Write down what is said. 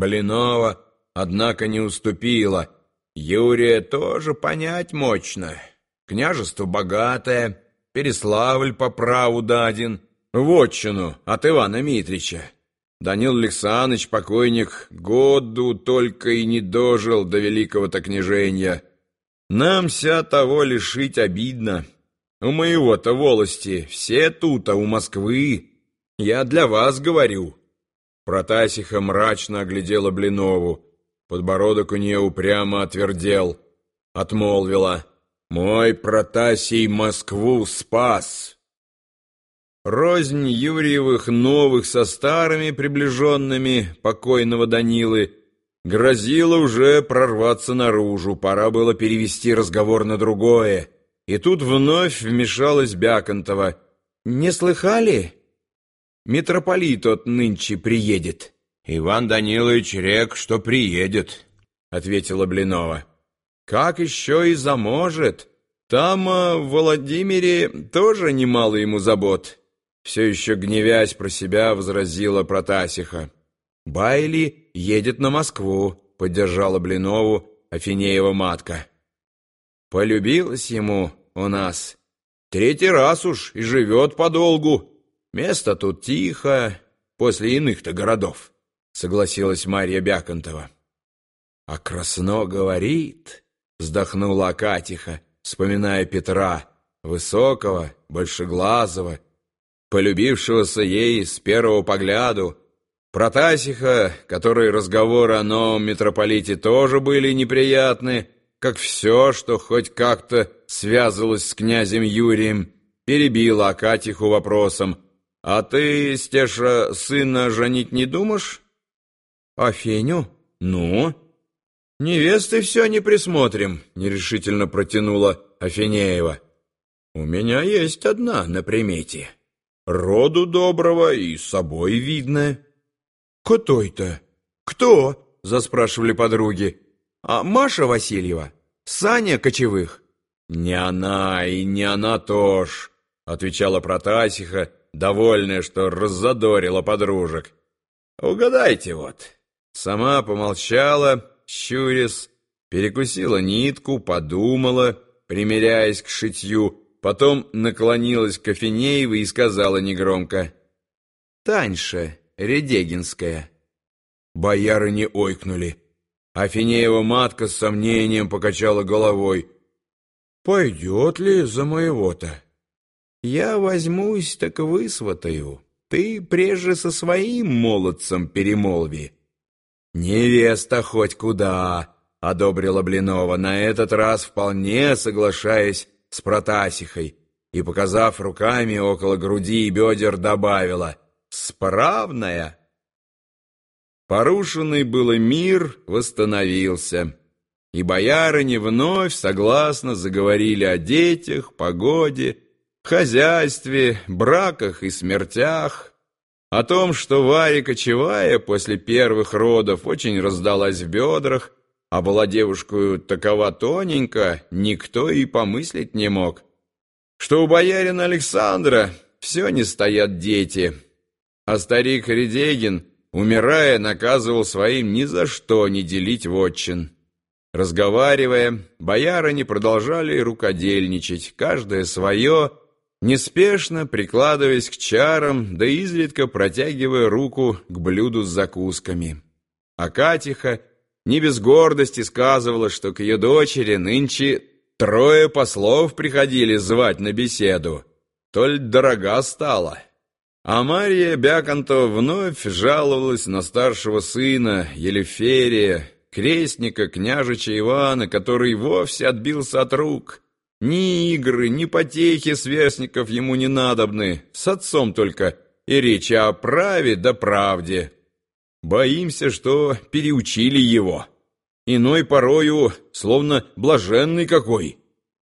Блинова, однако, не уступила. Юрия тоже понять мощно. Княжество богатое, Переславль по праву даден, вотчину от Ивана Митрича. Данил Александрович, покойник, году только и не дожил до великого-то княжения. Нам вся того лишить обидно. У моего-то волости все тут, а у Москвы. Я для вас говорю». Протасиха мрачно оглядела Блинову. Подбородок у нее упрямо отвердел. Отмолвила. «Мой Протасий Москву спас!» Рознь Юрьевых новых со старыми приближенными покойного Данилы грозила уже прорваться наружу, пора было перевести разговор на другое. И тут вновь вмешалась Бяконтова. «Не слыхали? Митрополит от нынче приедет». «Иван Данилович рек, что приедет», — ответила Блинова. «Как еще и заможет? Там, а, в Владимире, тоже немало ему забот». Все еще гневясь про себя, возразила Протасиха. «Байли едет на Москву», — поддержала Блинову Афинеева матка. «Полюбилась ему у нас. Третий раз уж и живет подолгу. Место тут тихо, после иных-то городов», — согласилась Марья Бяконтова. «А красно говорит», — вздохнула Акатиха, вспоминая Петра, высокого, большеглазого, полюбившегося ей с первого погляду, Протасиха, которой разговоры о новом митрополите тоже были неприятны, как все, что хоть как-то связывалось с князем Юрием, перебила Акатиху вопросом, «А ты, Стеша, сына женить не думаешь?» «А Феню? Ну?» «Невесты все не присмотрим», — нерешительно протянула Афинеева. «У меня есть одна на примете» роду доброго и собой видно. «Кто это? Кто?» — заспрашивали подруги. «А Маша Васильева? Саня Кочевых?» «Не она и не она тоже», — отвечала Протасиха, довольная, что раззадорила подружек. «Угадайте вот». Сама помолчала, щурясь, перекусила нитку, подумала, примеряясь к шитью, Потом наклонилась к Афинеевой и сказала негромко. «Таньша Редегинская». Боярыни ойкнули. Афинеева матка с сомнением покачала головой. «Пойдет ли за моего-то?» «Я возьмусь, так высватаю. Ты прежде со своим молодцем перемолви». «Невеста хоть куда!» — одобрила Блинова, на этот раз вполне соглашаясь с Протасихой и, показав руками около груди и бедер, добавила «Справная». Порушенный было мир восстановился, и боярыни вновь согласно заговорили о детях, погоде, хозяйстве, браках и смертях, о том, что Варя кочевая после первых родов очень раздалась в бедрах, а была девушку такова тоненько, никто и помыслить не мог. Что у боярина Александра все не стоят дети, а старик Редегин, умирая, наказывал своим ни за что не делить вотчин. Разговаривая, боярыни продолжали рукодельничать, каждое свое, неспешно прикладываясь к чарам, да изредка протягивая руку к блюду с закусками. А Катиха не без гордости сказывала, что к ее дочери нынче трое послов приходили звать на беседу. Толь дорога стала. А Мария Бяконтова вновь жаловалась на старшего сына Елеферия, крестника княжича Ивана, который вовсе отбился от рук. Ни игры, ни потехи сверстников ему не надобны, с отцом только и речи о праве да правде. Боимся, что переучили его. Иной порою, словно блаженный какой».